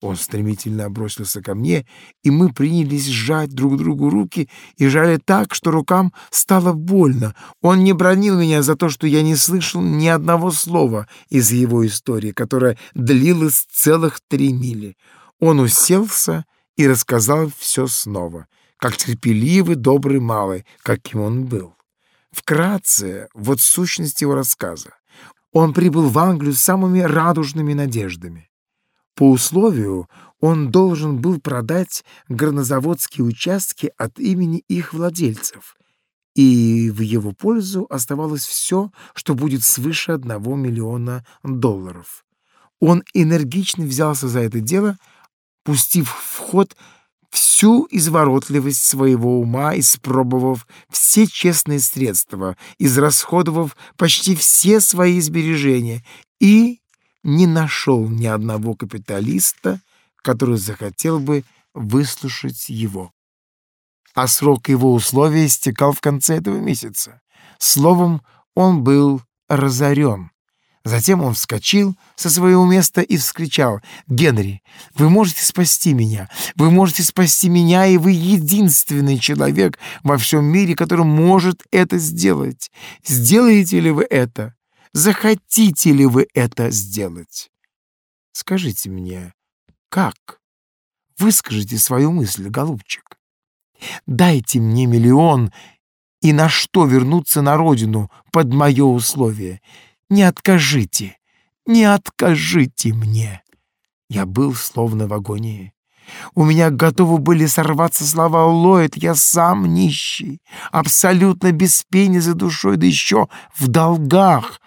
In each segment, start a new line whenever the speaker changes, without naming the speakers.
Он стремительно бросился ко мне, и мы принялись сжать друг другу руки и жали так, что рукам стало больно. Он не бронил меня за то, что я не слышал ни одного слова из его истории, которая длилась целых три мили. Он уселся и рассказал все снова, как терпеливый, добрый малый, каким он был. Вкратце, вот сущность его рассказа. Он прибыл в Англию с самыми радужными надеждами. По условию он должен был продать горнозаводские участки от имени их владельцев, и в его пользу оставалось все, что будет свыше одного миллиона долларов. Он энергично взялся за это дело, пустив в ход всю изворотливость своего ума, испробовав все честные средства, израсходовав почти все свои сбережения и не нашел ни одного капиталиста, который захотел бы выслушать его. А срок его условий истекал в конце этого месяца. Словом, он был разорен. Затем он вскочил со своего места и вскричал, «Генри, вы можете спасти меня! Вы можете спасти меня, и вы единственный человек во всем мире, который может это сделать. Сделаете ли вы это? Захотите ли вы это сделать? Скажите мне, как? Выскажите свою мысль, голубчик. Дайте мне миллион, и на что вернуться на родину под мое условие?» Не откажите, не откажите мне. Я был словно в агонии. У меня готовы были сорваться слова Ллойд. Я сам нищий, абсолютно без пени за душой, да еще в долгах.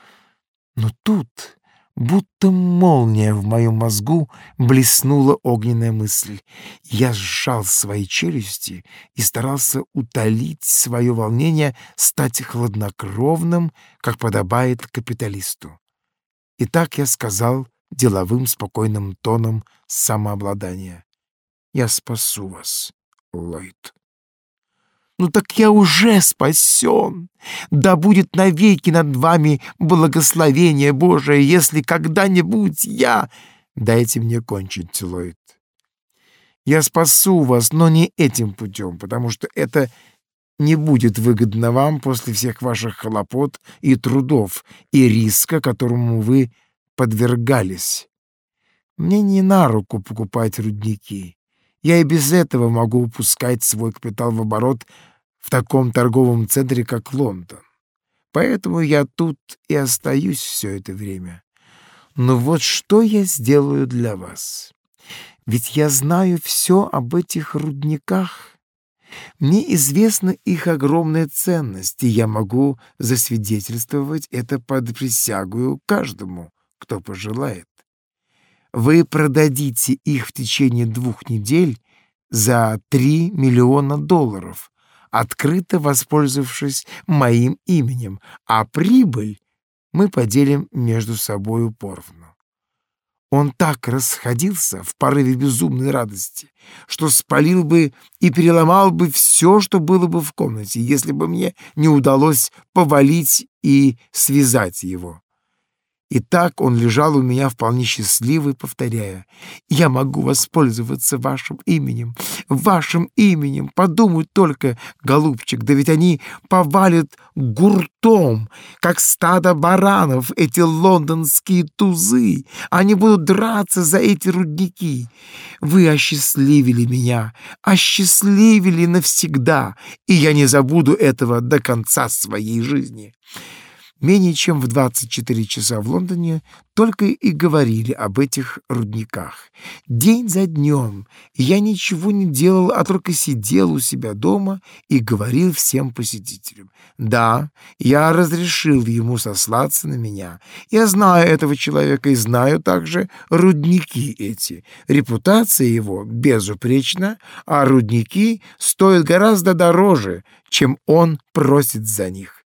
Но тут, будто молния в моем мозгу, блеснула огненная мысль. Я сжал свои челюсти и старался утолить свое волнение, стать хладнокровным, как подобает капиталисту. И так я сказал деловым спокойным тоном самообладания. «Я спасу вас, Ллойд». «Ну так я уже спасен! Да будет навеки над вами благословение Божие, если когда-нибудь я...» «Дайте мне кончить, Ллойд. Я спасу вас, но не этим путем, потому что это не будет выгодно вам после всех ваших хлопот и трудов и риска, которому вы подвергались. Мне не на руку покупать рудники. Я и без этого могу упускать свой капитал в оборот в таком торговом центре, как Лондон. Поэтому я тут и остаюсь все это время. Но вот что я сделаю для вас. Ведь я знаю все об этих рудниках. Мне известна их огромная ценность, и я могу засвидетельствовать это под присягую каждому, кто пожелает. Вы продадите их в течение двух недель за 3 миллиона долларов, открыто воспользовавшись моим именем, а прибыль мы поделим между собою поровну. Он так расходился в порыве безумной радости, что спалил бы и переломал бы все, что было бы в комнате, если бы мне не удалось повалить и связать его. И так он лежал у меня вполне счастливый, повторяя, «Я могу воспользоваться вашим именем, вашим именем. Подумай только, голубчик, да ведь они повалят гуртом, как стадо баранов, эти лондонские тузы. Они будут драться за эти рудники. Вы осчастливили меня, осчастливили навсегда, и я не забуду этого до конца своей жизни». Менее чем в 24 часа в Лондоне только и говорили об этих рудниках. День за днем я ничего не делал, а только сидел у себя дома и говорил всем посетителям. Да, я разрешил ему сослаться на меня. Я знаю этого человека и знаю также рудники эти. Репутация его безупречна, а рудники стоят гораздо дороже, чем он просит за них.